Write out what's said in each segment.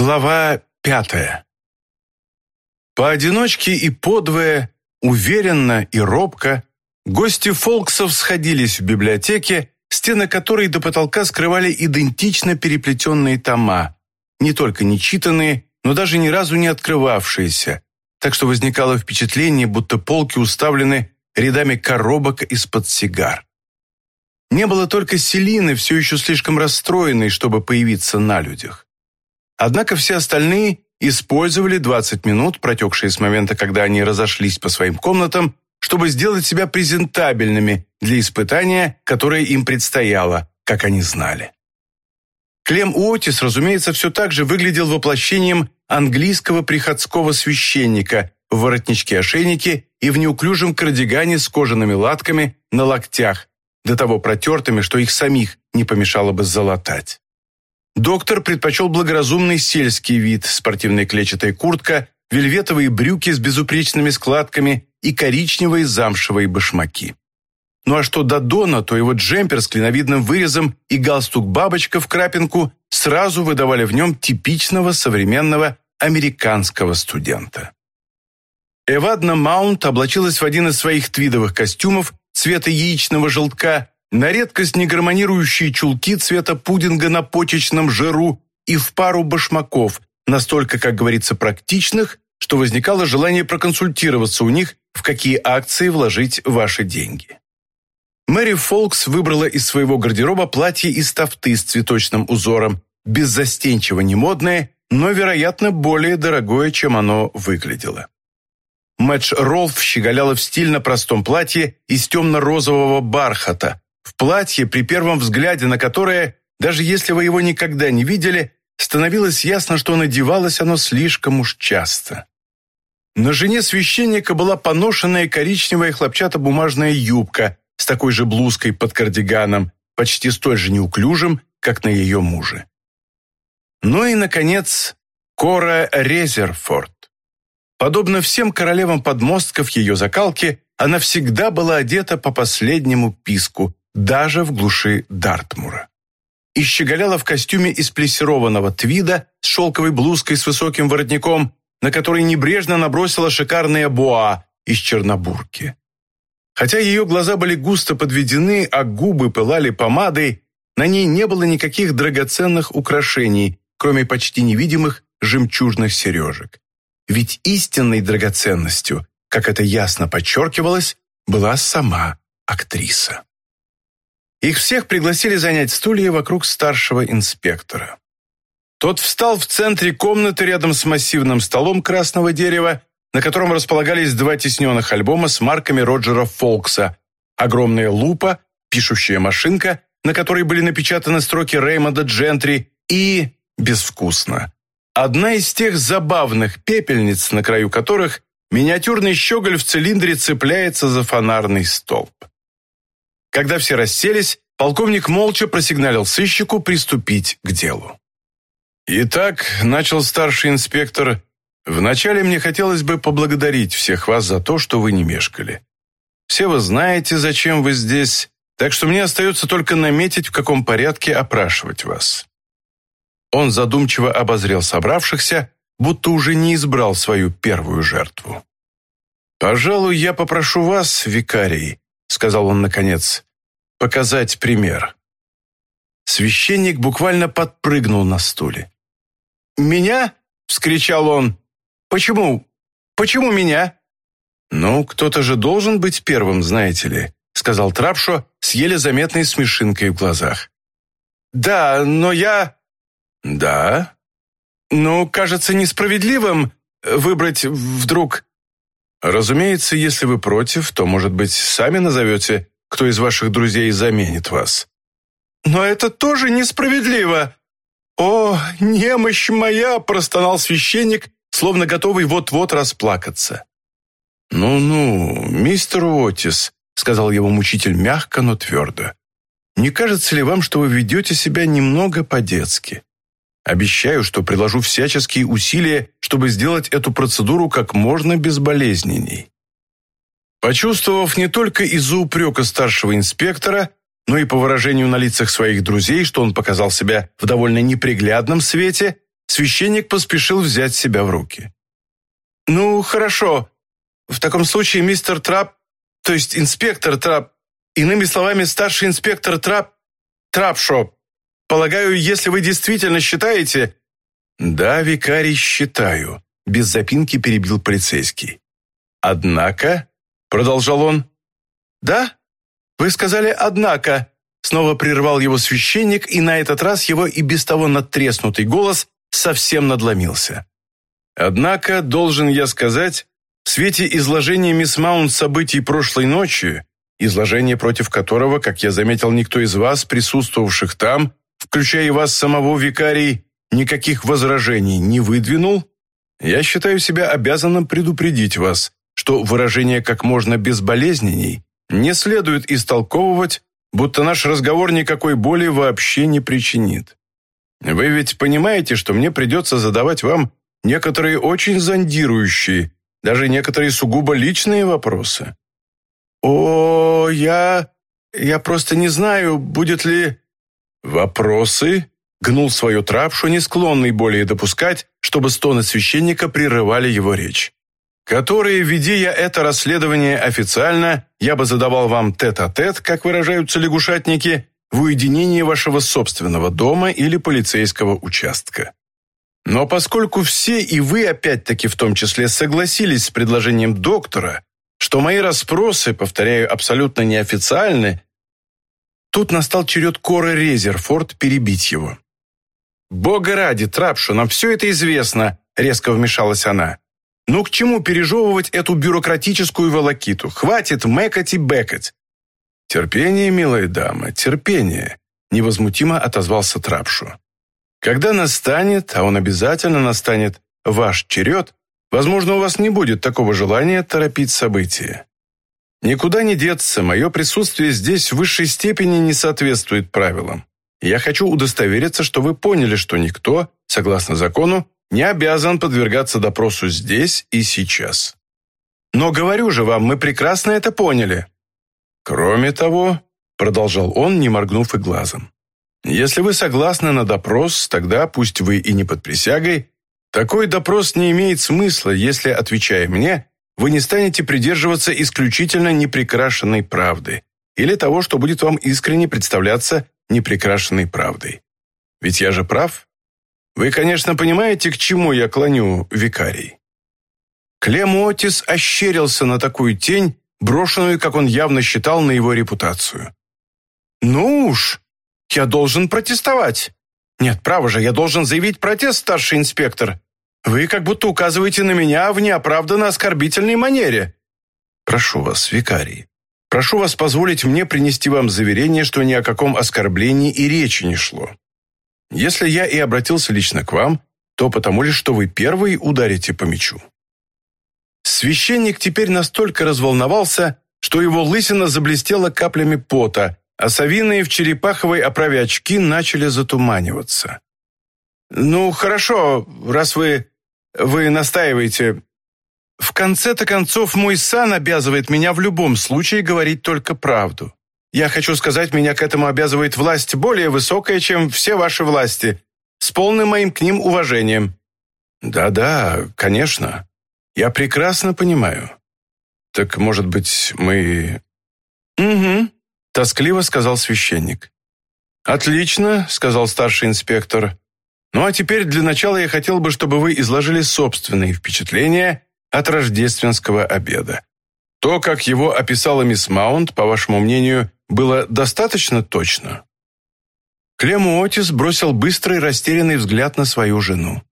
Глава пятая. Поодиночке и подвое, уверенно и робко, гости Фолксов сходились в библиотеке, стены которой до потолка скрывали идентично переплетенные тома, не только нечитанные, но даже ни разу не открывавшиеся, так что возникало впечатление, будто полки уставлены рядами коробок из-под сигар. Не было только Селины, все еще слишком расстроенной, чтобы появиться на людях. Однако все остальные использовали 20 минут, протекшие с момента, когда они разошлись по своим комнатам, чтобы сделать себя презентабельными для испытания, которое им предстояло, как они знали. Клем Уотис, разумеется, все так же выглядел воплощением английского приходского священника в воротничке-ошейнике и в неуклюжем кардигане с кожаными латками на локтях, до того протертыми, что их самих не помешало бы залатать. Доктор предпочел благоразумный сельский вид, спортивная клетчатая куртка, вельветовые брюки с безупречными складками и коричневые замшевые башмаки. Ну а что до Дона, то его джемпер с клиновидным вырезом и галстук-бабочка в крапинку сразу выдавали в нем типичного современного американского студента. Эвадна Маунт облачилась в один из своих твидовых костюмов цвета яичного желтка на редкость негармонирующие чулки цвета пудинга на почечном жиру и в пару башмаков, настолько, как говорится, практичных, что возникало желание проконсультироваться у них, в какие акции вложить ваши деньги. Мэри Фолкс выбрала из своего гардероба платье из тафты с цветочным узором, беззастенчиво немодное, но, вероятно, более дорогое, чем оно выглядело. Мэтч Ролф щеголяла в стильно простом платье из темно-розового бархата, в платье, при первом взгляде на которое, даже если вы его никогда не видели, становилось ясно, что надевалось оно слишком уж часто. На жене священника была поношенная коричневая хлопчатобумажная юбка с такой же блузкой под кардиганом, почти столь же неуклюжим, как на ее муже. Ну и, наконец, Кора Резерфорд. Подобно всем королевам подмостков ее закалки, она всегда была одета по последнему писку, даже в глуши Дартмура. И щеголяла в костюме из плессированного твида с шелковой блузкой с высоким воротником, на который небрежно набросила шикарные боа из чернобурки. Хотя ее глаза были густо подведены, а губы пылали помадой, на ней не было никаких драгоценных украшений, кроме почти невидимых жемчужных сережек. Ведь истинной драгоценностью, как это ясно подчеркивалось, была сама актриса. Их всех пригласили занять стулья вокруг старшего инспектора. Тот встал в центре комнаты рядом с массивным столом красного дерева, на котором располагались два тесненных альбома с марками Роджера Фолкса, огромная лупа, пишущая машинка, на которой были напечатаны строки Реймонда Джентри и, безвкусно, одна из тех забавных пепельниц, на краю которых миниатюрный щеголь в цилиндре цепляется за фонарный столб. Когда все расселись, полковник молча просигналил сыщику приступить к делу. «Итак», — начал старший инспектор, — «вначале мне хотелось бы поблагодарить всех вас за то, что вы не мешкали. Все вы знаете, зачем вы здесь, так что мне остается только наметить, в каком порядке опрашивать вас». Он задумчиво обозрел собравшихся, будто уже не избрал свою первую жертву. «Пожалуй, я попрошу вас, викарий, сказал он наконец, — «показать пример». Священник буквально подпрыгнул на стуле. «Меня?» — вскричал он. «Почему? Почему меня?» «Ну, кто-то же должен быть первым, знаете ли», — сказал Трапшо с еле заметной смешинкой в глазах. «Да, но я...» «Да?» «Ну, кажется несправедливым выбрать вдруг Разумеется, если вы против, то, может быть, сами назовете, кто из ваших друзей заменит вас. Но это тоже несправедливо. О, немощь моя, простонал священник, словно готовый вот-вот расплакаться. Ну-ну, мистер Отис, сказал его мучитель мягко, но твердо. Не кажется ли вам, что вы ведете себя немного по-детски? Обещаю, что приложу всяческие усилия, чтобы сделать эту процедуру как можно безболезненней. Почувствовав не только из-за упрека старшего инспектора, но и по выражению на лицах своих друзей, что он показал себя в довольно неприглядном свете, священник поспешил взять себя в руки. «Ну, хорошо. В таком случае мистер Трап, то есть инспектор Трап, иными словами, старший инспектор Трап, Трапшоп, полагаю, если вы действительно считаете...» «Да, викарий, считаю», — без запинки перебил полицейский. «Однако», — продолжал он, «Да? Вы сказали «однако», — снова прервал его священник, и на этот раз его и без того надтреснутый голос совсем надломился. Однако, должен я сказать, в свете изложения мисс Маунт событий прошлой ночи, изложение против которого, как я заметил, никто из вас, присутствовавших там, включая и вас самого, викарий, никаких возражений не выдвинул, я считаю себя обязанным предупредить вас, что выражение «как можно безболезненней» не следует истолковывать, будто наш разговор никакой боли вообще не причинит. Вы ведь понимаете, что мне придется задавать вам некоторые очень зондирующие, даже некоторые сугубо личные вопросы. О, я... я просто не знаю, будет ли... Вопросы? Гнул свою трапшу, не склонный более допускать, чтобы стоны священника прерывали его речь. Которые, веди я это расследование официально, я бы задавал вам тет-а-тет, -тет, как выражаются лягушатники, в уединении вашего собственного дома или полицейского участка. Но поскольку все и вы опять-таки в том числе согласились с предложением доктора, что мои расспросы, повторяю, абсолютно неофициальны, тут настал черед Коры Резерфорд перебить его. «Бога ради, Трапшу, нам все это известно», — резко вмешалась она. «Ну к чему пережевывать эту бюрократическую волокиту? Хватит мэкать и бэкать. «Терпение, милая дама, терпение», — невозмутимо отозвался Трапшу. «Когда настанет, а он обязательно настанет, ваш черед, возможно, у вас не будет такого желания торопить события. Никуда не деться, мое присутствие здесь в высшей степени не соответствует правилам. Я хочу удостовериться, что вы поняли, что никто, согласно закону, не обязан подвергаться допросу здесь и сейчас. Но говорю же вам, мы прекрасно это поняли. «Кроме того», — продолжал он, не моргнув и глазом, «если вы согласны на допрос, тогда, пусть вы и не под присягой, такой допрос не имеет смысла, если, отвечая мне, вы не станете придерживаться исключительно неприкрашенной правды или того, что будет вам искренне представляться неприкрашенной правдой. Ведь я же прав. Вы, конечно, понимаете, к чему я клоню, викарий». Клем Отис ощерился на такую тень, брошенную, как он явно считал, на его репутацию. «Ну уж, я должен протестовать. Нет, право же, я должен заявить протест, старший инспектор. Вы как будто указываете на меня в неоправданно оскорбительной манере». «Прошу вас, викарий, прошу вас позволить мне принести вам заверение, что ни о каком оскорблении и речи не шло. Если я и обратился лично к вам, то потому лишь, что вы первый ударите по мячу. Священник теперь настолько разволновался, что его лысина заблестела каплями пота, а совиные в черепаховой оправе очки начали затуманиваться. «Ну, хорошо, раз вы... вы настаиваете. В конце-то концов, мой сан обязывает меня в любом случае говорить только правду. Я хочу сказать, меня к этому обязывает власть более высокая, чем все ваши власти, с полным моим к ним уважением». «Да-да, конечно», я прекрасно понимаю. Так, может быть, мы... Угу, тоскливо сказал священник. Отлично, сказал старший инспектор. Ну а теперь для начала я хотел бы, чтобы вы изложили собственные впечатления от рождественского обеда. То, как его описала мисс Маунт, по вашему мнению, было достаточно точно? Клему Отис бросил быстрый растерянный взгляд на свою жену.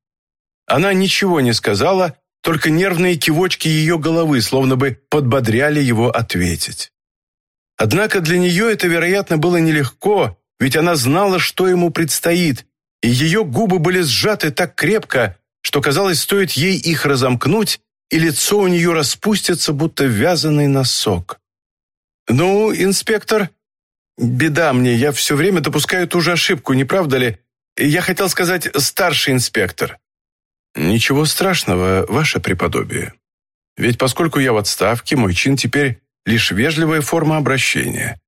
Она ничего не сказала, только нервные кивочки ее головы словно бы подбодряли его ответить. Однако для нее это, вероятно, было нелегко, ведь она знала, что ему предстоит, и ее губы были сжаты так крепко, что, казалось, стоит ей их разомкнуть, и лицо у нее распустится, будто вязаный носок. «Ну, инспектор, беда мне, я все время допускаю ту же ошибку, не правда ли? Я хотел сказать «старший инспектор». «Ничего страшного, ваше преподобие. Ведь поскольку я в отставке, мой чин теперь лишь вежливая форма обращения.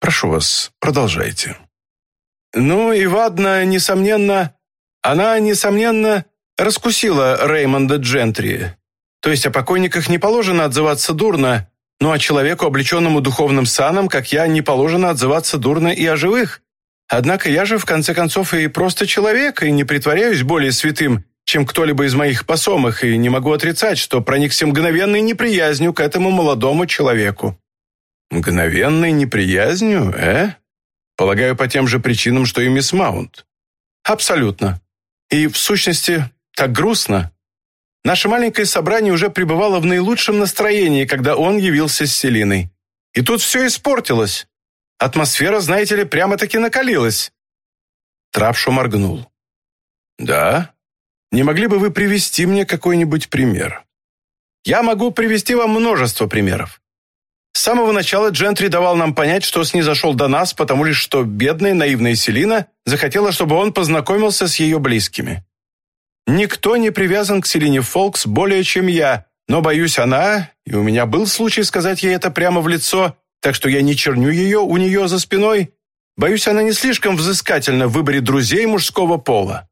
Прошу вас, продолжайте». «Ну, и Вадна, несомненно...» Она, несомненно, раскусила Реймонда Джентри. То есть о покойниках не положено отзываться дурно, но а человеку, облеченному духовным саном, как я, не положено отзываться дурно и о живых. Однако я же, в конце концов, и просто человек, и не притворяюсь более святым, чем кто-либо из моих посомых, и не могу отрицать, что проникся мгновенной неприязнью к этому молодому человеку». «Мгновенной неприязнью, э?» «Полагаю, по тем же причинам, что и мисс Маунт». «Абсолютно. И, в сущности, так грустно. Наше маленькое собрание уже пребывало в наилучшем настроении, когда он явился с Селиной. И тут все испортилось. Атмосфера, знаете ли, прямо-таки накалилась». Трапшу моргнул. «Да? Не могли бы вы привести мне какой-нибудь пример?» «Я могу привести вам множество примеров. С самого начала Джентри давал нам понять, что снизошел до нас, потому лишь что бедная наивная Селина захотела, чтобы он познакомился с ее близкими. Никто не привязан к Селине Фолкс более, чем я, но, боюсь, она, и у меня был случай сказать ей это прямо в лицо, так что я не черню ее у нее за спиной. Боюсь, она не слишком взыскательна в выборе друзей мужского пола».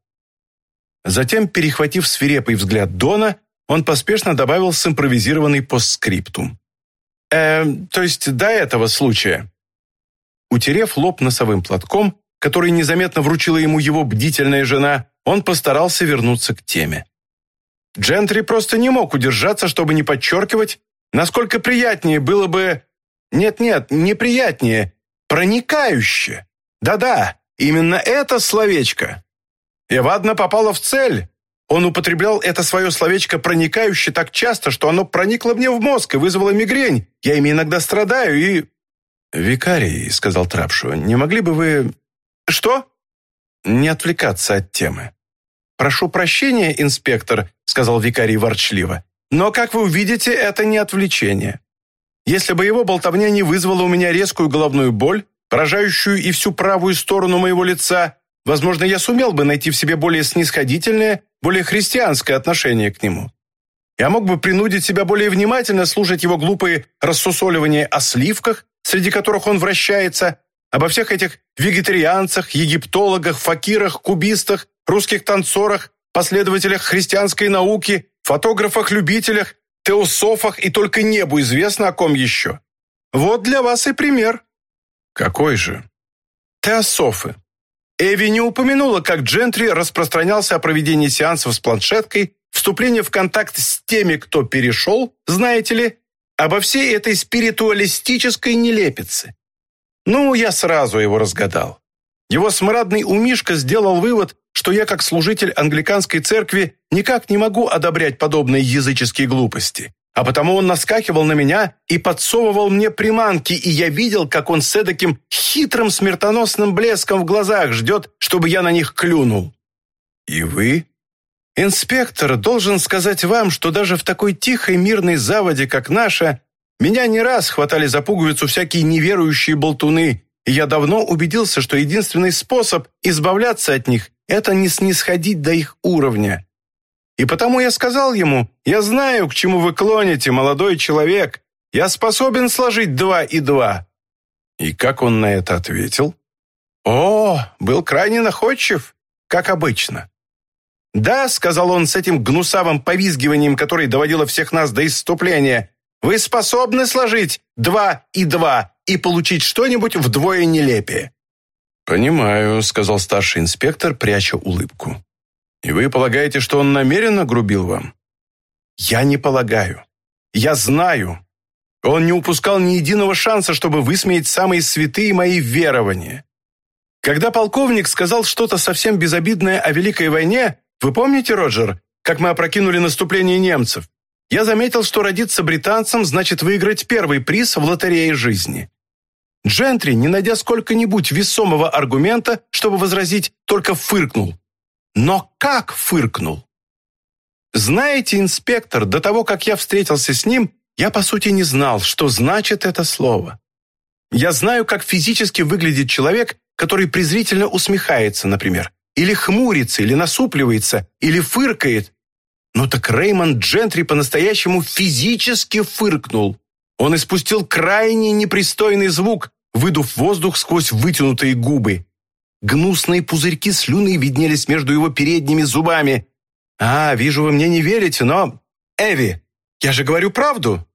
Затем, перехватив свирепый взгляд Дона, он поспешно добавил симпровизированный постскриптум. «Э, то есть до этого случая». Утерев лоб носовым платком, который незаметно вручила ему его бдительная жена, он постарался вернуться к теме. Джентри просто не мог удержаться, чтобы не подчеркивать, насколько приятнее было бы нет-нет, неприятнее. Проникающе. Да-да, именно это словечко. Эвадна попала в цель. Он употреблял это свое словечко «проникающе» так часто, что оно проникло мне в мозг и вызвало мигрень. Я ими иногда страдаю и... «Викарий», — сказал Трапшу, — «не могли бы вы...» «Что?» «Не отвлекаться от темы». «Прошу прощения, инспектор», — сказал викарий ворчливо, «но, как вы увидите, это не отвлечение. Если бы его болтовня не вызвала у меня резкую головную боль, поражающую и всю правую сторону моего лица, возможно, я сумел бы найти в себе более снисходительное, более христианское отношение к нему. Я мог бы принудить себя более внимательно слушать его глупые рассусоливания о сливках, среди которых он вращается, обо всех этих вегетарианцах, египтологах, факирах, кубистах, русских танцорах, последователях христианской науки, фотографах-любителях, теософах и только небу известно о ком еще. Вот для вас и пример. Какой же? Теософы. Эви не упомянула, как Джентри распространялся о проведении сеансов с планшеткой, вступление в контакт с теми, кто перешел, знаете ли, обо всей этой спиритуалистической нелепице. Ну, я сразу его разгадал. Его смрадный умишка сделал вывод, что я, как служитель англиканской церкви, никак не могу одобрять подобные языческие глупости. А потому он наскакивал на меня и подсовывал мне приманки, и я видел, как он с эдаким хитрым смертоносным блеском в глазах ждет, чтобы я на них клюнул. И вы? Инспектор должен сказать вам, что даже в такой тихой мирной заводе, как наша, меня не раз хватали за пуговицу всякие неверующие болтуны, и я давно убедился, что единственный способ избавляться от них это не снисходить до их уровня. И потому я сказал ему, я знаю, к чему вы клоните, молодой человек. Я способен сложить два и два. И как он на это ответил? О, был крайне находчив, как обычно. «Да», — сказал он с этим гнусавым повизгиванием, которое доводило всех нас до исступления, «вы способны сложить два и два и получить что-нибудь вдвое нелепее». «Понимаю», — сказал старший инспектор, пряча улыбку. «И вы полагаете, что он намеренно грубил вам?» «Я не полагаю. Я знаю. Он не упускал ни единого шанса, чтобы высмеять самые святые мои верования. Когда полковник сказал что-то совсем безобидное о Великой войне, вы помните, Роджер, как мы опрокинули наступление немцев? Я заметил, что родиться британцем значит выиграть первый приз в лотерее жизни. Джентри, не найдя сколько-нибудь весомого аргумента, чтобы возразить, только фыркнул. Но как фыркнул? Знаете, инспектор, до того, как я встретился с ним, я, по сути, не знал, что значит это слово. Я знаю, как физически выглядит человек, который презрительно усмехается, например, или хмурится, или насупливается, или фыркает. Но так Реймонд Джентри по-настоящему физически фыркнул. Он испустил крайне непристойный звук, выдув воздух сквозь вытянутые губы. Гнусные пузырьки слюны виднелись между его передними зубами. «А, вижу, вы мне не верите, но... Эви, я же говорю правду!»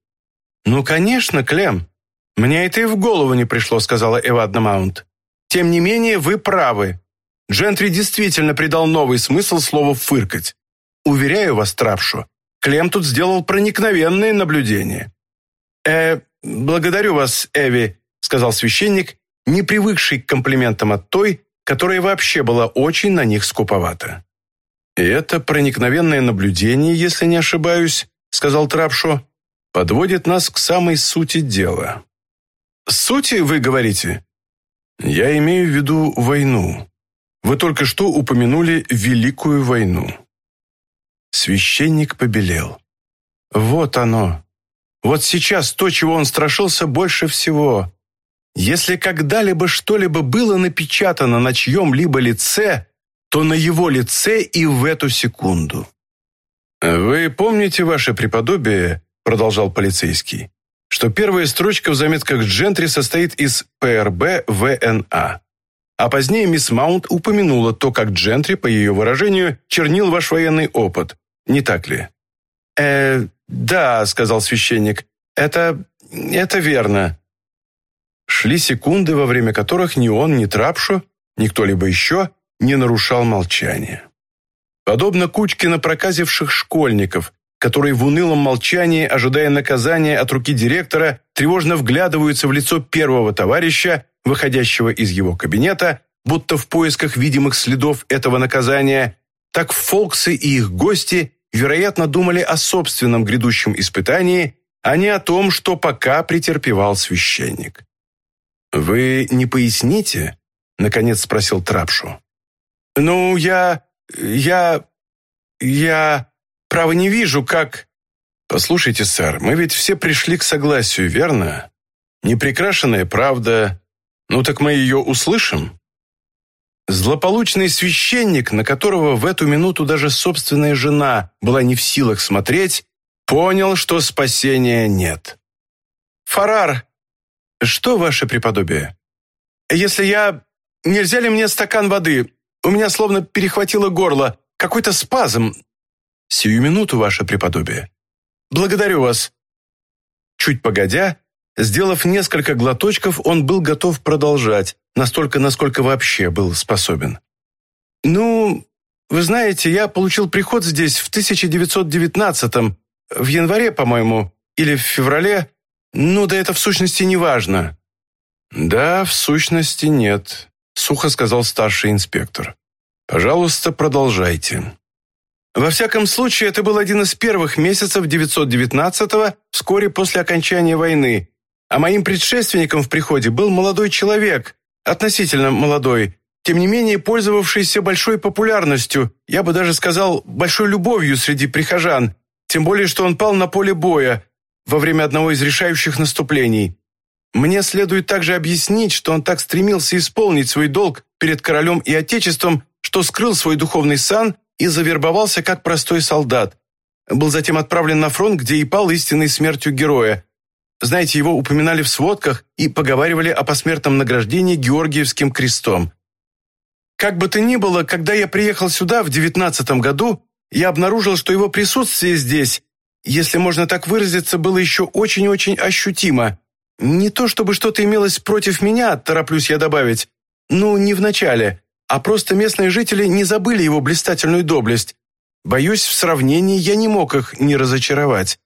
«Ну, конечно, Клем. Мне это и в голову не пришло», — сказала Эвадна Маунт. «Тем не менее, вы правы. Джентри действительно придал новый смысл слову «фыркать». Уверяю вас, Трапшу, Клем тут сделал проникновенные наблюдения». «Э, благодарю вас, Эви», — сказал священник, не привыкший к комплиментам от той, которая вообще была очень на них скуповата. «И это проникновенное наблюдение, если не ошибаюсь», — сказал Трапшо, «подводит нас к самой сути дела». «Сути, вы говорите?» «Я имею в виду войну. Вы только что упомянули Великую войну». Священник побелел. «Вот оно. Вот сейчас то, чего он страшился больше всего. Если когда-либо что-либо было напечатано на чьем-либо лице, то на его лице и в эту секунду. «Вы помните, ваше преподобие, — продолжал полицейский, — что первая строчка в заметках Джентри состоит из ПРБ ВНА. А позднее мисс Маунт упомянула то, как Джентри, по ее выражению, чернил ваш военный опыт. Не так ли?» «Э, да, — сказал священник, — это... это верно. Шли секунды, во время которых ни он, ни Трапшу, ни кто-либо еще не нарушал молчание. Подобно кучке напроказивших школьников, которые в унылом молчании, ожидая наказания от руки директора, тревожно вглядываются в лицо первого товарища, выходящего из его кабинета, будто в поисках видимых следов этого наказания, так Фолксы и их гости, вероятно, думали о собственном грядущем испытании, а не о том, что пока претерпевал священник. «Вы не поясните?» — наконец спросил Трапшу. «Ну, я... я... я... право не вижу, как...» «Послушайте, сэр, мы ведь все пришли к согласию, верно? Непрекрашенная правда. Ну так мы ее услышим?» Злополучный священник, на которого в эту минуту даже собственная жена была не в силах смотреть, понял, что спасения нет. «Фарар, что ваше преподобие? Если я... Нельзя ли мне стакан воды? У меня словно перехватило горло. Какой-то спазм. Сию минуту, ваше преподобие. Благодарю вас. Чуть погодя, сделав несколько глоточков, он был готов продолжать, настолько, насколько вообще был способен. «Ну, вы знаете, я получил приход здесь в 1919-м, в январе, по-моему, или в феврале. Ну, да это в сущности не важно». «Да, в сущности нет», — сухо сказал старший инспектор. «Пожалуйста, продолжайте». Во всяком случае, это был один из первых месяцев 919-го, вскоре после окончания войны. А моим предшественником в приходе был молодой человек, относительно молодой, тем не менее пользовавшийся большой популярностью, я бы даже сказал, большой любовью среди прихожан, тем более, что он пал на поле боя, во время одного из решающих наступлений. Мне следует также объяснить, что он так стремился исполнить свой долг перед королем и отечеством, что скрыл свой духовный сан и завербовался как простой солдат. Был затем отправлен на фронт, где и пал истинной смертью героя. Знаете, его упоминали в сводках и поговаривали о посмертном награждении Георгиевским крестом. Как бы то ни было, когда я приехал сюда в девятнадцатом году, я обнаружил, что его присутствие здесь если можно так выразиться, было еще очень-очень ощутимо. Не то чтобы что-то имелось против меня, тороплюсь я добавить. Ну, не в начале, а просто местные жители не забыли его блистательную доблесть. Боюсь, в сравнении я не мог их не разочаровать.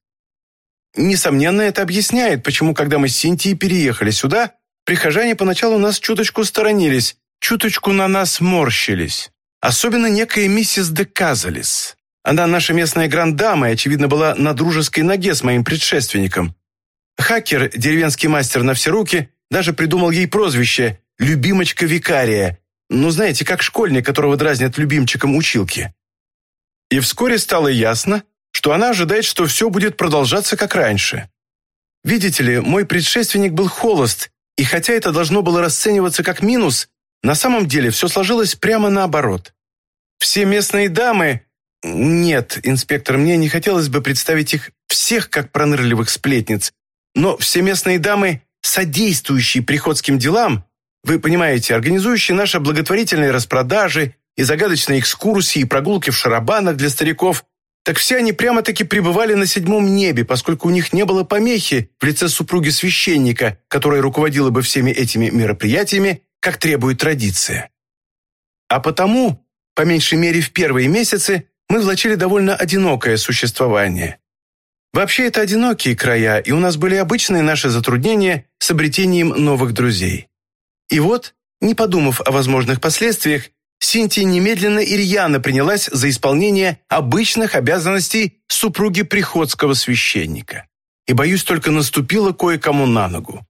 Несомненно, это объясняет, почему, когда мы с Синтией переехали сюда, прихожане поначалу нас чуточку сторонились, чуточку на нас морщились. Особенно некая миссис де Казалис. Она наша местная грандама и, очевидно, была на дружеской ноге с моим предшественником. Хакер, деревенский мастер на все руки, даже придумал ей прозвище «любимочка викария». Ну, знаете, как школьник, которого дразнят любимчиком училки. И вскоре стало ясно, что она ожидает, что все будет продолжаться как раньше. Видите ли, мой предшественник был холост, и хотя это должно было расцениваться как минус, на самом деле все сложилось прямо наоборот. Все местные дамы, нет, инспектор, мне не хотелось бы представить их всех как пронырливых сплетниц, но все местные дамы, содействующие приходским делам, вы понимаете, организующие наши благотворительные распродажи и загадочные экскурсии и прогулки в шарабанах для стариков, так все они прямо-таки пребывали на седьмом небе, поскольку у них не было помехи в лице супруги священника, которая руководила бы всеми этими мероприятиями, как требует традиция. А потому, по меньшей мере в первые месяцы, мы влачили довольно одинокое существование. Вообще это одинокие края, и у нас были обычные наши затруднения с обретением новых друзей. И вот, не подумав о возможных последствиях, Синтия немедленно и принялась за исполнение обычных обязанностей супруги приходского священника. И, боюсь, только наступила кое-кому на ногу.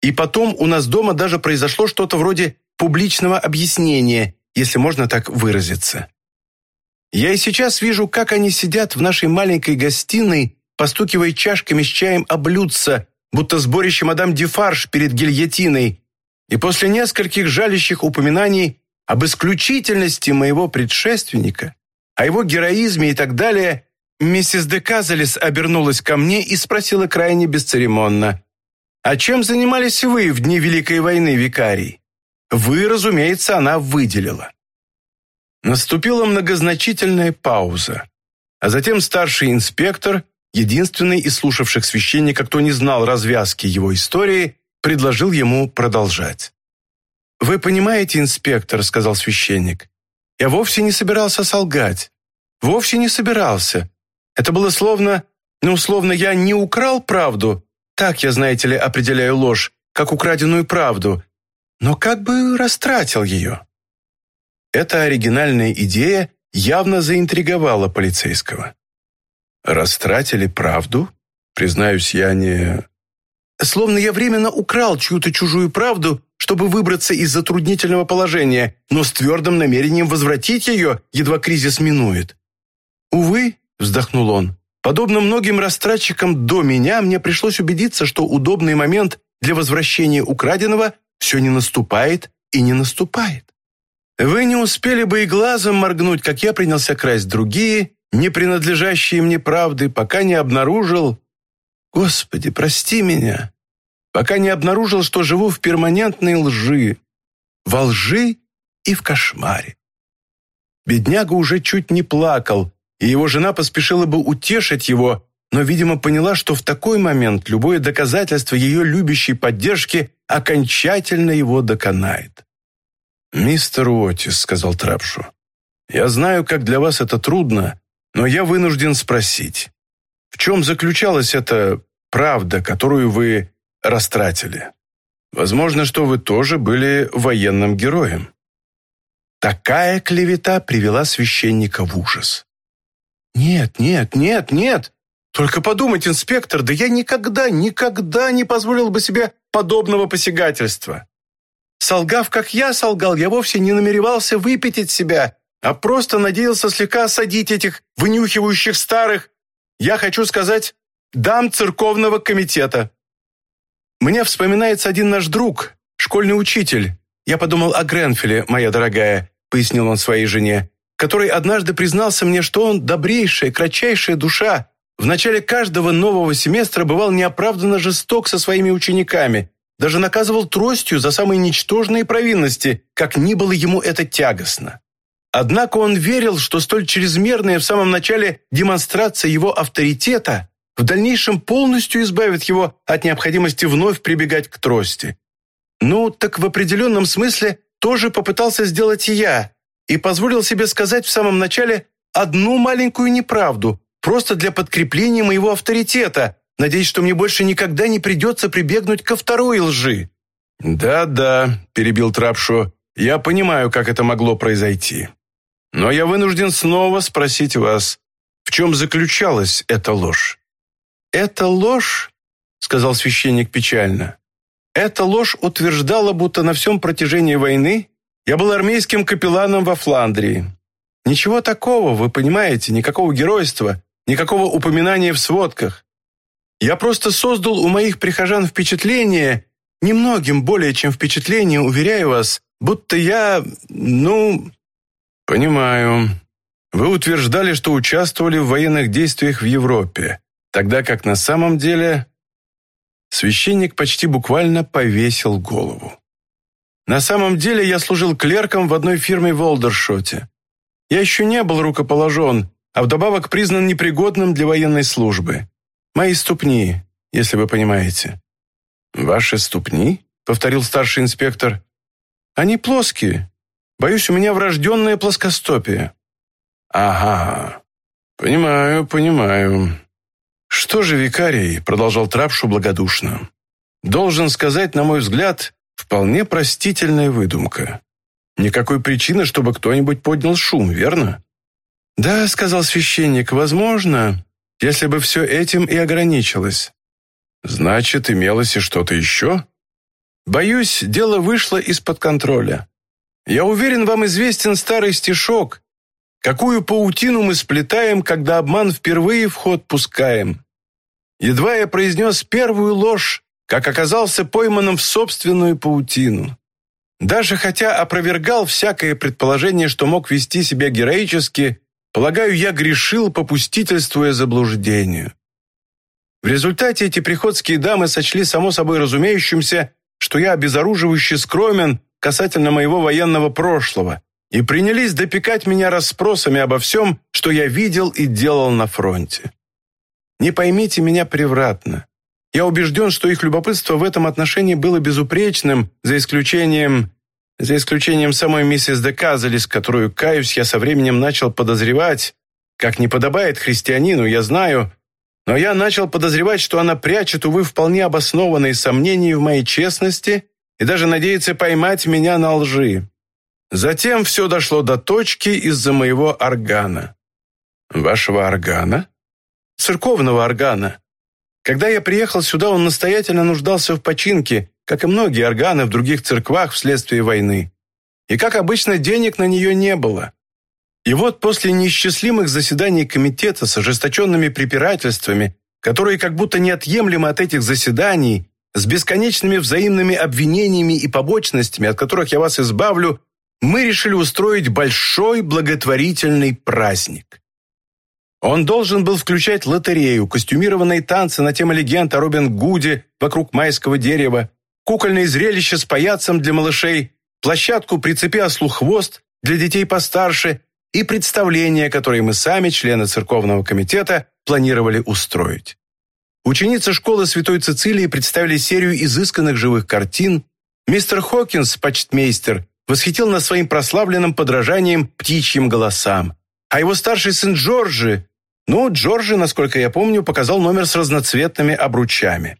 И потом у нас дома даже произошло что-то вроде публичного объяснения, если можно так выразиться. Я и сейчас вижу, как они сидят в нашей маленькой гостиной, постукивая чашками с чаем о блюдца, будто сборище мадам Дефарж перед гильотиной, и после нескольких жалящих упоминаний об исключительности моего предшественника, о его героизме и так далее, миссис де Казалес обернулась ко мне и спросила крайне бесцеремонно, «А чем занимались вы в дни Великой войны, викарий?» Вы, разумеется, она выделила. Наступила многозначительная пауза, а затем старший инспектор, единственный из слушавших священника, кто не знал развязки его истории, предложил ему продолжать. «Вы понимаете, инспектор», — сказал священник, «я вовсе не собирался солгать. Вовсе не собирался. Это было словно, ну, словно я не украл правду, так я, знаете ли, определяю ложь, как украденную правду, но как бы растратил ее». Эта оригинальная идея явно заинтриговала полицейского. «Растратили правду? Признаюсь, я не...» «Словно я временно украл чью-то чужую правду чтобы выбраться из затруднительного положения, но с твердым намерением возвратить ее, едва кризис минует. «Увы», — вздохнул он, — «подобно многим растратчикам до меня, мне пришлось убедиться, что удобный момент для возвращения украденного все не наступает и не наступает. Вы не успели бы и глазом моргнуть, как я принялся красть другие, не принадлежащие мне правды, пока не обнаружил... Господи, прости меня, пока не обнаружил, что живу в перманентной лжи, во лжи и в кошмаре. Бедняга уже чуть не плакал, и его жена поспешила бы утешить его, но, видимо, поняла, что в такой момент любое доказательство ее любящей поддержки окончательно его доконает. «Мистер Уотис», — сказал Трапшу, — «я знаю, как для вас это трудно, но я вынужден спросить, в чем заключалась эта правда, которую вы растратили. Возможно, что вы тоже были военным героем. Такая клевета привела священника в ужас. «Нет, нет, нет, нет! Только подумать, инспектор, да я никогда, никогда не позволил бы себе подобного посягательства. Солгав, как я солгал, я вовсе не намеревался выпятить себя, а просто надеялся слегка осадить этих вынюхивающих старых, я хочу сказать, дам церковного комитета. Мне вспоминается один наш друг, школьный учитель. Я подумал о Гренфеле, моя дорогая, пояснил он своей жене, который однажды признался мне, что он добрейшая, кратчайшая душа. В начале каждого нового семестра бывал неоправданно жесток со своими учениками, даже наказывал тростью за самые ничтожные провинности, как ни было ему это тягостно. Однако он верил, что столь чрезмерная в самом начале демонстрация его авторитета в дальнейшем полностью избавит его от необходимости вновь прибегать к трости. Ну, так в определенном смысле тоже попытался сделать и я, и позволил себе сказать в самом начале одну маленькую неправду, просто для подкрепления моего авторитета, надеясь, что мне больше никогда не придется прибегнуть ко второй лжи. «Да-да», – перебил Трапшо, – «я понимаю, как это могло произойти. Но я вынужден снова спросить вас, в чем заключалась эта ложь?» «Это ложь», — сказал священник печально. «Эта ложь утверждала, будто на всем протяжении войны я был армейским капелланом во Фландрии. Ничего такого, вы понимаете, никакого геройства, никакого упоминания в сводках. Я просто создал у моих прихожан впечатление, немногим более чем впечатление, уверяю вас, будто я, ну...» «Понимаю. Вы утверждали, что участвовали в военных действиях в Европе тогда как на самом деле священник почти буквально повесил голову. На самом деле я служил клерком в одной фирме в Олдершоте. Я еще не был рукоположен, а вдобавок признан непригодным для военной службы. Мои ступни, если вы понимаете». «Ваши ступни?» — повторил старший инспектор. «Они плоские. Боюсь, у меня врожденное плоскостопие». «Ага. Понимаю, понимаю. Что же, викарий?» — продолжал Трапшу благодушно. «Должен сказать, на мой взгляд, вполне простительная выдумка. Никакой причины, чтобы кто-нибудь поднял шум, верно?» «Да», — сказал священник, — «возможно, если бы все этим и ограничилось». «Значит, имелось и что-то еще?» «Боюсь, дело вышло из-под контроля. Я уверен, вам известен старый стишок. Какую паутину мы сплетаем, когда обман впервые в ход пускаем. Едва я произнес первую ложь, как оказался пойманным в собственную паутину. Даже хотя опровергал всякое предположение, что мог вести себя героически, Полагаю, я грешил, попустительствуя заблуждению. В результате эти приходские дамы сочли само собой разумеющимся, что я обезоруживающе скромен касательно моего военного прошлого, и принялись допекать меня расспросами обо всем, что я видел и делал на фронте. Не поймите меня превратно. Я убежден, что их любопытство в этом отношении было безупречным, за исключением за исключением самой миссис де которую, каюсь, я со временем начал подозревать, как не подобает христианину, я знаю, но я начал подозревать, что она прячет, увы, вполне обоснованные сомнения в моей честности и даже надеется поймать меня на лжи. Затем все дошло до точки из-за моего органа. Вашего органа? Церковного органа. Когда я приехал сюда, он настоятельно нуждался в починке, как и многие органы в других церквах вследствие войны. И, как обычно, денег на нее не было. И вот после неисчислимых заседаний комитета с ожесточенными препирательствами, которые как будто неотъемлемы от этих заседаний, с бесконечными взаимными обвинениями и побочностями, от которых я вас избавлю, мы решили устроить большой благотворительный праздник. Он должен был включать лотерею, костюмированные танцы на тему легенд о Робин Гуде вокруг майского дерева, кукольное зрелище с паяцем для малышей, площадку «Прицепи ослу хвост» для детей постарше и представление, которое мы сами, члены церковного комитета, планировали устроить. Ученицы школы Святой Цицилии представили серию изысканных живых картин. Мистер Хокинс, почтмейстер, восхитил нас своим прославленным подражанием птичьим голосам. А его старший сын Джорджи, ну, Джорджи, насколько я помню, показал номер с разноцветными обручами.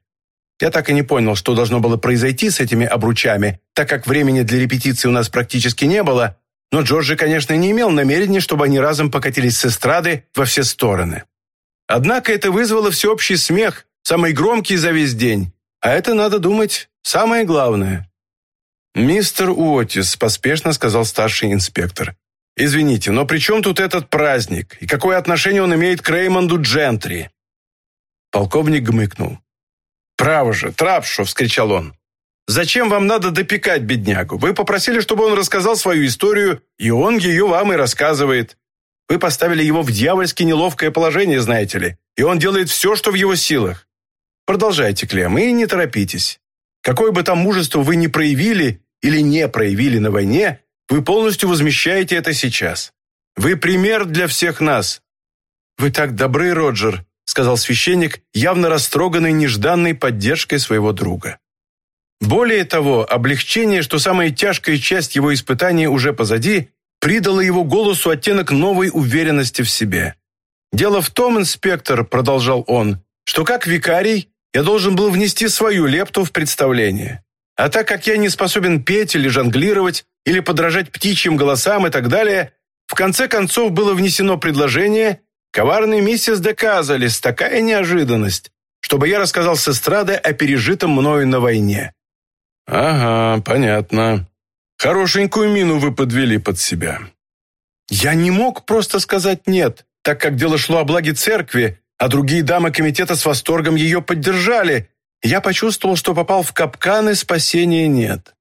Я так и не понял, что должно было произойти с этими обручами, так как времени для репетиции у нас практически не было, но Джорджи, конечно, не имел намерения, чтобы они разом покатились с эстрады во все стороны. Однако это вызвало всеобщий смех, самый громкий за весь день, а это, надо думать, самое главное. «Мистер Уотис», – поспешно сказал старший инспектор. «Извините, но при чем тут этот праздник? И какое отношение он имеет к Реймонду Джентри?» Полковник гмыкнул. «Право же, Трапшо!» – вскричал он. «Зачем вам надо допекать беднягу? Вы попросили, чтобы он рассказал свою историю, и он ее вам и рассказывает. Вы поставили его в дьявольски неловкое положение, знаете ли, и он делает все, что в его силах. Продолжайте, Клем, и не торопитесь. Какое бы там мужество вы ни проявили или не проявили на войне, вы полностью возмещаете это сейчас. Вы пример для всех нас. Вы так добры, Роджер, сказал священник, явно растроганный нежданной поддержкой своего друга. Более того, облегчение, что самая тяжкая часть его испытания уже позади, придало его голосу оттенок новой уверенности в себе. «Дело в том, инспектор», — продолжал он, «что как викарий я должен был внести свою лепту в представление. А так как я не способен петь или жонглировать, или подражать птичьим голосам и так далее, в конце концов было внесено предложение, Коварный миссис доказались, такая неожиданность, чтобы я рассказал с эстрады о пережитом мною на войне. Ага, понятно. Хорошенькую мину вы подвели под себя. Я не мог просто сказать «нет», так как дело шло о благе церкви, а другие дамы комитета с восторгом ее поддержали. Я почувствовал, что попал в капкан и спасения нет.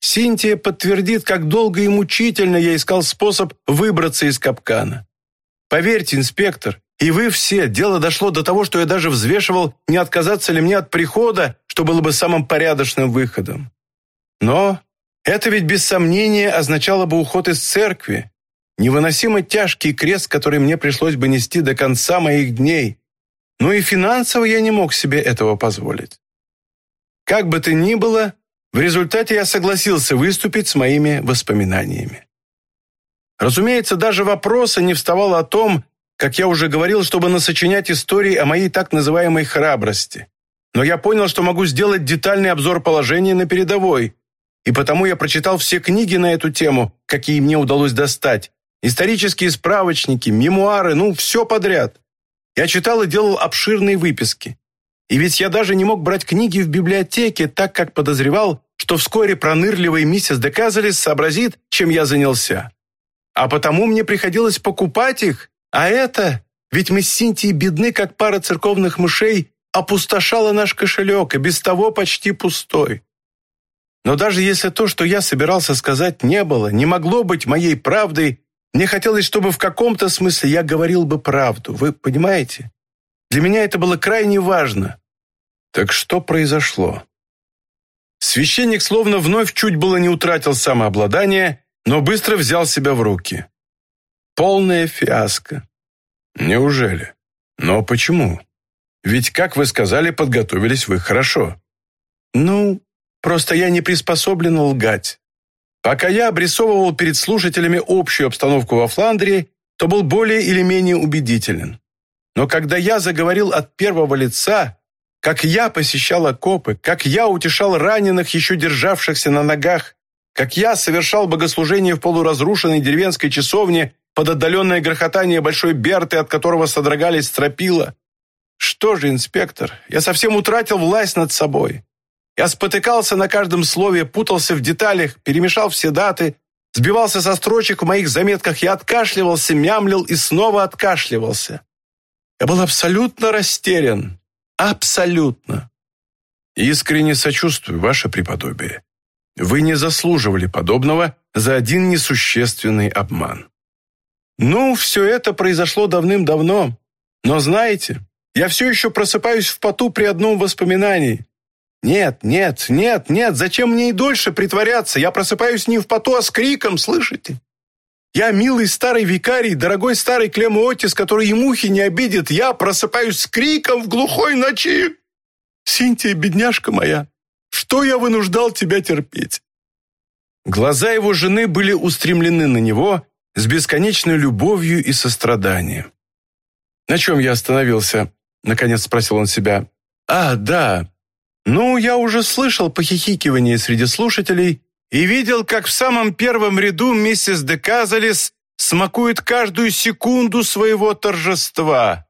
Синтия подтвердит, как долго и мучительно я искал способ выбраться из капкана. Поверьте, инспектор, и вы все, дело дошло до того, что я даже взвешивал, не отказаться ли мне от прихода, что было бы самым порядочным выходом. Но Это ведь без сомнения означало бы уход из церкви, невыносимо тяжкий крест, который мне пришлось бы нести до конца моих дней. Но и финансово я не мог себе этого позволить. Как бы то ни было, в результате я согласился выступить с моими воспоминаниями. Разумеется, даже вопроса не вставало о том, как я уже говорил, чтобы насочинять истории о моей так называемой храбрости. Но я понял, что могу сделать детальный обзор положения на передовой, и потому я прочитал все книги на эту тему, какие мне удалось достать, исторические справочники, мемуары, ну, все подряд. Я читал и делал обширные выписки. И ведь я даже не мог брать книги в библиотеке, так как подозревал, что вскоре пронырливый миссис Деказалис сообразит, чем я занялся. А потому мне приходилось покупать их, а это, ведь мы с Синтией бедны, как пара церковных мышей, опустошало наш кошелек, и без того почти пустой. Но даже если то, что я собирался сказать, не было, не могло быть моей правдой, мне хотелось, чтобы в каком-то смысле я говорил бы правду. Вы понимаете? Для меня это было крайне важно. Так что произошло? Священник словно вновь чуть было не утратил самообладание, но быстро взял себя в руки. Полная фиаско. Неужели? Но почему? Ведь, как вы сказали, подготовились вы хорошо. Ну, просто я не приспособлен лгать. Пока я обрисовывал перед слушателями общую обстановку во Фландрии, то был более или менее убедителен. Но когда я заговорил от первого лица, как я посещал окопы, как я утешал раненых, еще державшихся на ногах, как я совершал богослужение в полуразрушенной деревенской часовне под отдаленное грохотание большой Берты, от которого содрогались стропила. Что же, инспектор, я совсем утратил власть над собой. Я спотыкался на каждом слове, путался в деталях, перемешал все даты, сбивался со строчек в моих заметках, я откашливался, мямлил и снова откашливался. Я был абсолютно растерян. Абсолютно. Искренне сочувствую, ваше преподобие. Вы не заслуживали подобного за один несущественный обман. Ну, все это произошло давным-давно. Но знаете, я все еще просыпаюсь в поту при одном воспоминании. Нет, нет, нет, нет, зачем мне и дольше притворяться? Я просыпаюсь не в поту, а с криком, слышите? Я милый старый викарий, дорогой старый Клем Отис, который и мухи не обидит. Я просыпаюсь с криком в глухой ночи. Синтия, бедняжка моя, что я вынуждал тебя терпеть?» Глаза его жены были устремлены на него с бесконечной любовью и состраданием. «На чем я остановился?» — наконец спросил он себя. «А, да. Ну, я уже слышал похихикивание среди слушателей и видел, как в самом первом ряду миссис де Казалис смакует каждую секунду своего торжества.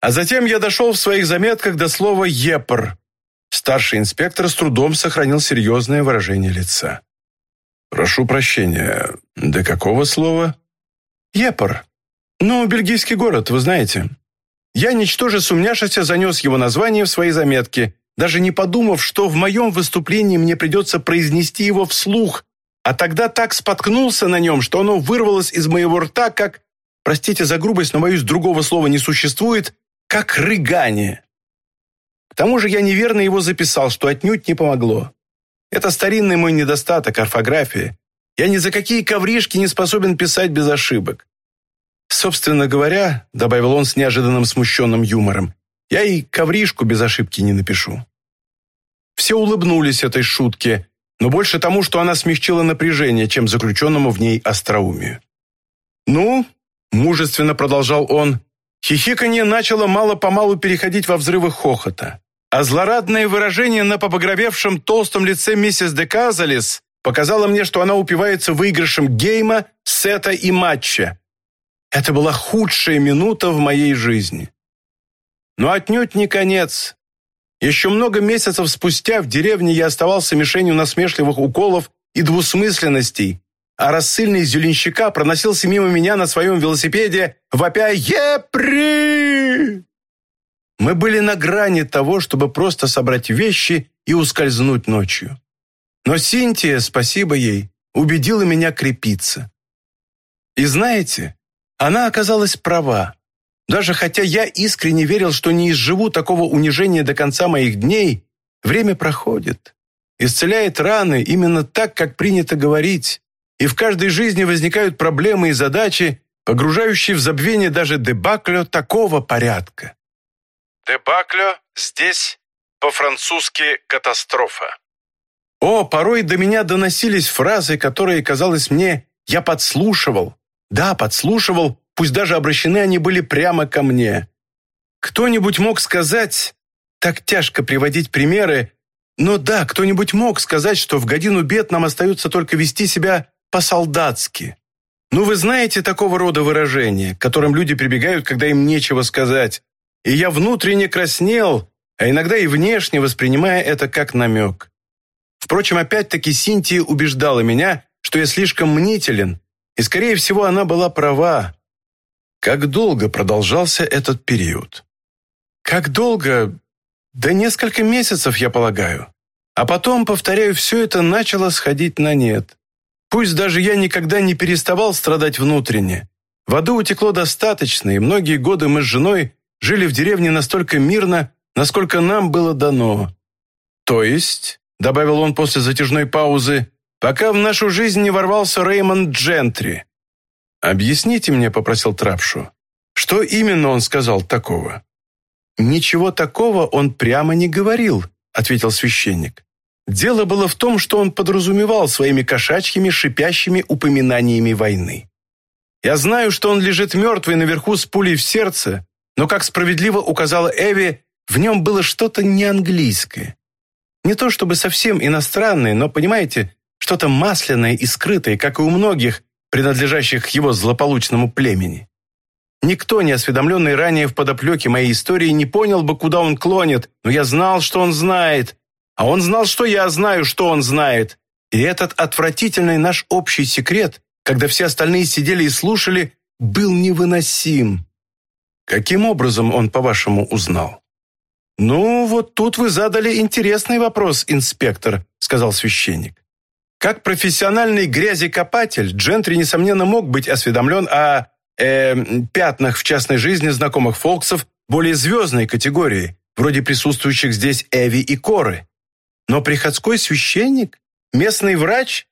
А затем я дошел в своих заметках до слова «епр». Старший инспектор с трудом сохранил серьезное выражение лица. «Прошу прощения, до какого слова?» «Епр. Ну, бельгийский город, вы знаете. Я, ничтоже сумняшися, занес его название в свои заметки, даже не подумав, что в моем выступлении мне придется произнести его вслух, а тогда так споткнулся на нем, что оно вырвалось из моего рта, как, простите за грубость, но, боюсь, другого слова не существует, как рыгание. К тому же я неверно его записал, что отнюдь не помогло. Это старинный мой недостаток, орфография. Я ни за какие ковришки не способен писать без ошибок. Собственно говоря, добавил он с неожиданным смущенным юмором, я и ковришку без ошибки не напишу. Все улыбнулись этой шутке, но больше тому, что она смягчила напряжение, чем заключенному в ней остроумию. «Ну», — мужественно продолжал он, хихиканье начало мало-помалу переходить во взрывы хохота, а злорадное выражение на побагровевшем толстом лице миссис де Казалис показало мне, что она упивается выигрышем гейма, сета и матча. Это была худшая минута в моей жизни. Но отнюдь не конец. Еще много месяцев спустя в деревне я оставался мишенью насмешливых уколов и двусмысленностей, а рассыльный зеленщика проносился мимо меня на своем велосипеде, вопя «Епри!». Мы были на грани того, чтобы просто собрать вещи и ускользнуть ночью. Но Синтия, спасибо ей, убедила меня крепиться. И знаете, она оказалась права. Даже хотя я искренне верил, что не изживу такого унижения до конца моих дней, время проходит. исцеляет раны именно так, как принято говорить, и в каждой жизни возникают проблемы и задачи, погружающие в забвение даже дебаклё такого порядка. Дебаклё здесь по-французски «катастрофа». О, порой до меня доносились фразы, которые, казалось мне, я подслушивал. Да, подслушивал, пусть даже обращены они были прямо ко мне. Кто-нибудь мог сказать, так тяжко приводить примеры, но да, кто-нибудь мог сказать, что в годину бед нам остается только вести себя по-солдатски. Ну, вы знаете такого рода выражения, к которым люди прибегают, когда им нечего сказать. И я внутренне краснел, а иногда и внешне воспринимая это как намек. Впрочем, опять-таки Синтия убеждала меня, что я слишком мнителен, и, скорее всего, она была права. Как долго продолжался этот период? Как долго? Да несколько месяцев, я полагаю. А потом, повторяю, все это начало сходить на нет. Пусть даже я никогда не переставал страдать внутренне. Воды утекло достаточно, и многие годы мы с женой жили в деревне настолько мирно, насколько нам было дано. То есть, добавил он после затяжной паузы, пока в нашу жизнь не ворвался Реймонд Джентри. «Объясните мне», — попросил Трапшу, что именно он сказал такого? «Ничего такого он прямо не говорил», — ответил священник. Дело было в том, что он подразумевал своими кошачьими шипящими упоминаниями войны. Я знаю, что он лежит мертвый наверху с пулей в сердце, но, как справедливо указала Эви, в нем было что-то неанглийское. Не то чтобы совсем иностранное, но, понимаете, что-то масляное и скрытое, как и у многих, принадлежащих его злополучному племени. Никто, не осведомленный ранее в подоплеке моей истории, не понял бы, куда он клонит, но я знал, что он знает, а он знал, что я знаю, что он знает. И этот отвратительный наш общий секрет, когда все остальные сидели и слушали, был невыносим. Каким образом он, по-вашему, узнал? «Ну, вот тут вы задали интересный вопрос, инспектор», — сказал священник. Как профессиональный грязекопатель, Джентри, несомненно, мог быть осведомлен о э, пятнах в частной жизни знакомых фолксов более звездной категории, вроде присутствующих здесь Эви и Коры. Но приходской священник? Местный врач?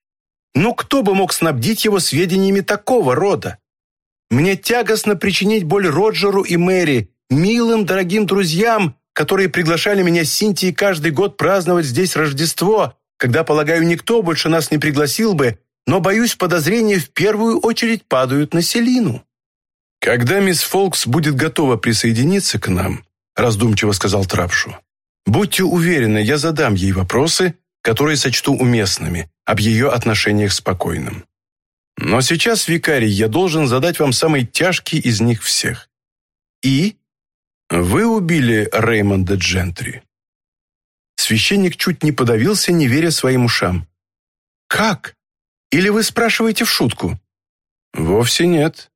Ну, кто бы мог снабдить его сведениями такого рода? Мне тягостно причинить боль Роджеру и Мэри, милым, дорогим друзьям, которые приглашали меня с Синтией каждый год праздновать здесь Рождество, когда, полагаю, никто больше нас не пригласил бы, но, боюсь, подозрения в первую очередь падают на Селину». «Когда мисс Фолкс будет готова присоединиться к нам», раздумчиво сказал Трапшу, «будьте уверены, я задам ей вопросы, которые сочту уместными, об ее отношениях с покойным. Но сейчас, викарий, я должен задать вам самый тяжкий из них всех. И? Вы убили Реймонда Джентри. Священник чуть не подавился, не веря своим ушам. «Как? Или вы спрашиваете в шутку?» «Вовсе нет».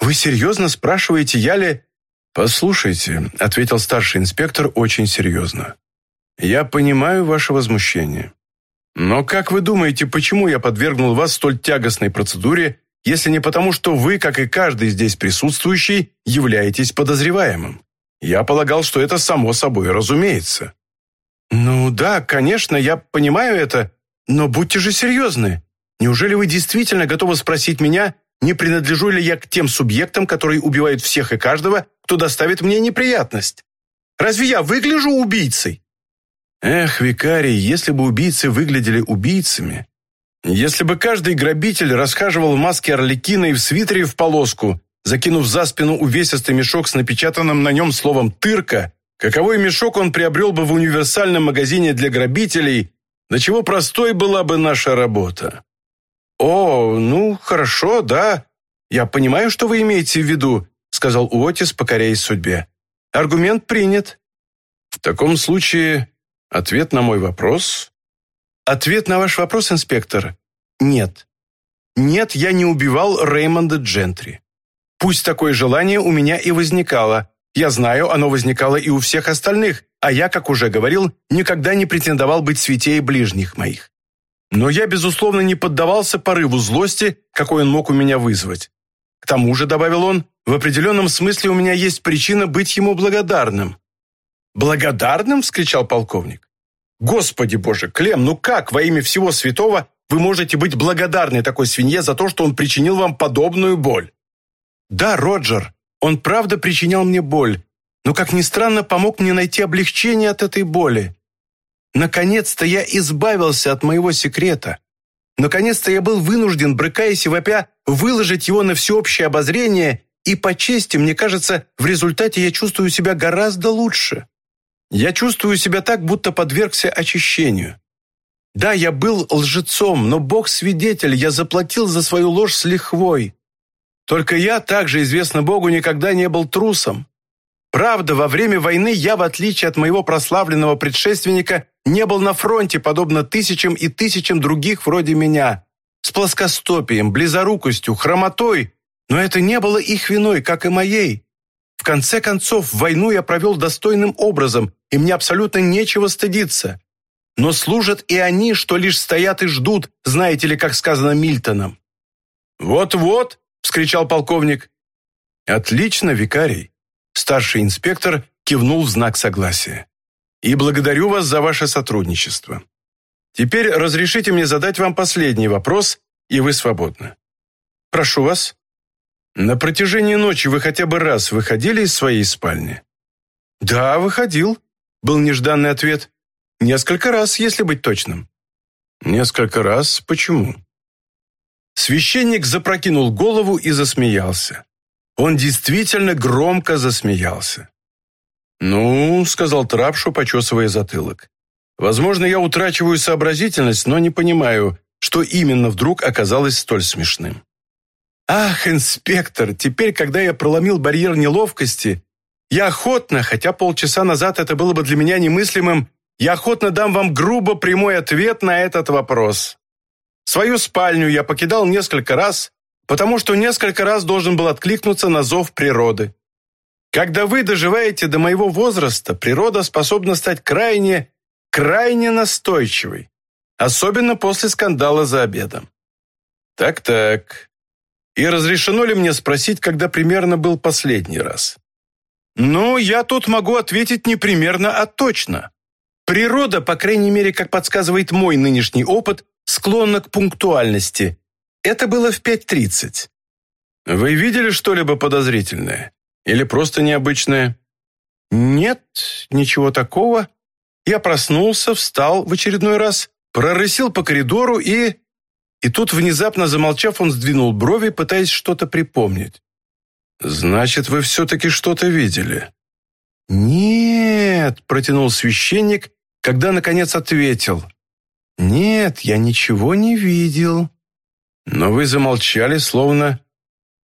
«Вы серьезно спрашиваете, я ли...» «Послушайте», — ответил старший инспектор очень серьезно. «Я понимаю ваше возмущение. Но как вы думаете, почему я подвергнул вас столь тягостной процедуре, если не потому, что вы, как и каждый здесь присутствующий, являетесь подозреваемым? Я полагал, что это само собой разумеется». «Ну да, конечно, я понимаю это, но будьте же серьезны. Неужели вы действительно готовы спросить меня, не принадлежу ли я к тем субъектам, которые убивают всех и каждого, кто доставит мне неприятность? Разве я выгляжу убийцей?» Эх, викарий, если бы убийцы выглядели убийцами, если бы каждый грабитель расхаживал в маске орликина и в свитере в полоску, закинув за спину увесистый мешок с напечатанным на нем словом «тырка», Каковой мешок он приобрел бы в универсальном магазине для грабителей, до чего простой была бы наша работа. «О, ну, хорошо, да. Я понимаю, что вы имеете в виду», сказал Уотис, покоряясь судьбе. «Аргумент принят». «В таком случае ответ на мой вопрос?» «Ответ на ваш вопрос, инспектор, нет. Нет, я не убивал Реймонда Джентри. Пусть такое желание у меня и возникало, я знаю, оно возникало и у всех остальных, а я, как уже говорил, никогда не претендовал быть святее ближних моих. Но я, безусловно, не поддавался порыву злости, какой он мог у меня вызвать. К тому же, добавил он, в определенном смысле у меня есть причина быть ему благодарным. «Благодарным?» – вскричал полковник. Господи боже, Клем, ну как во имя всего святого вы можете быть благодарны такой свинье за то, что он причинил вам подобную боль? Да, Роджер, он правда причинял мне боль, но, как ни странно, помог мне найти облегчение от этой боли. Наконец-то я избавился от моего секрета. Наконец-то я был вынужден, брыкаясь и вопя, выложить его на всеобщее обозрение, и по чести, мне кажется, в результате я чувствую себя гораздо лучше. Я чувствую себя так, будто подвергся очищению. Да, я был лжецом, но Бог свидетель, я заплатил за свою ложь с лихвой. Только я, также известно Богу, никогда не был трусом. Правда, во время войны я, в отличие от моего прославленного предшественника, не был на фронте, подобно тысячам и тысячам других вроде меня, с плоскостопием, близорукостью, хромотой, но это не было их виной, как и моей. В конце концов, войну я провел достойным образом, и мне абсолютно нечего стыдиться. Но служат и они, что лишь стоят и ждут, знаете ли, как сказано Мильтоном. «Вот-вот», — вскричал полковник. «Отлично, викарий. Старший инспектор кивнул в знак согласия. «И благодарю вас за ваше сотрудничество. Теперь разрешите мне задать вам последний вопрос, и вы свободны. Прошу вас. На протяжении ночи вы хотя бы раз выходили из своей спальни?» «Да, выходил», — был нежданный ответ. «Несколько раз, если быть точным». «Несколько раз? Почему?» Священник запрокинул голову и засмеялся. Он действительно громко засмеялся. «Ну», — сказал Трапшу, почесывая затылок. «Возможно, я утрачиваю сообразительность, но не понимаю, что именно вдруг оказалось столь смешным». «Ах, инспектор, теперь, когда я проломил барьер неловкости, я охотно, хотя полчаса назад это было бы для меня немыслимым, я охотно дам вам грубо прямой ответ на этот вопрос. Свою спальню я покидал несколько раз, потому что несколько раз должен был откликнуться на зов природы. Когда вы доживаете до моего возраста, природа способна стать крайне, крайне настойчивой, особенно после скандала за обедом. Так-так. И разрешено ли мне спросить, когда примерно был последний раз? Ну, я тут могу ответить не примерно, а точно. Природа, по крайней мере, как подсказывает мой нынешний опыт, склонна к пунктуальности, это было в 5.30. Вы видели что-либо подозрительное? Или просто необычное? Нет, ничего такого. Я проснулся, встал в очередной раз, прорысил по коридору и... И тут, внезапно замолчав, он сдвинул брови, пытаясь что-то припомнить. «Значит, вы все-таки что-то видели?» «Нет», — протянул священник, когда, наконец, ответил. «Нет, я ничего не видел». Но вы замолчали, словно...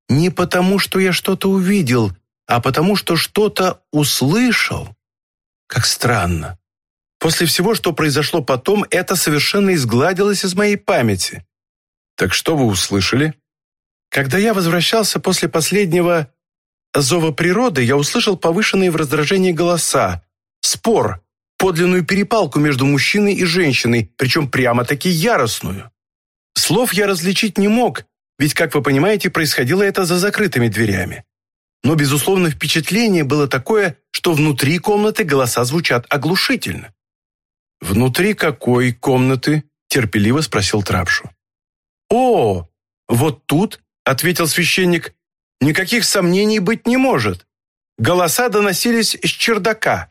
Не потому, что я что-то увидел, а потому, что что-то услышал. Как странно. После всего, что произошло потом, это совершенно изгладилось из моей памяти. Так что вы услышали? Когда я возвращался после последнего зова природы, я услышал повышенные в раздражении голоса, спор, подлинную перепалку между мужчиной и женщиной, причем прямо-таки яростную. Слов я различить не мог, ведь, как вы понимаете, происходило это за закрытыми дверями. Но, безусловно, впечатление было такое, что внутри комнаты голоса звучат оглушительно. «Внутри какой комнаты?» – терпеливо спросил Трапшу. «О, вот тут», – ответил священник, – «никаких сомнений быть не может. Голоса доносились с чердака».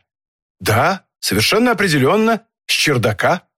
«Да, совершенно определенно, с чердака».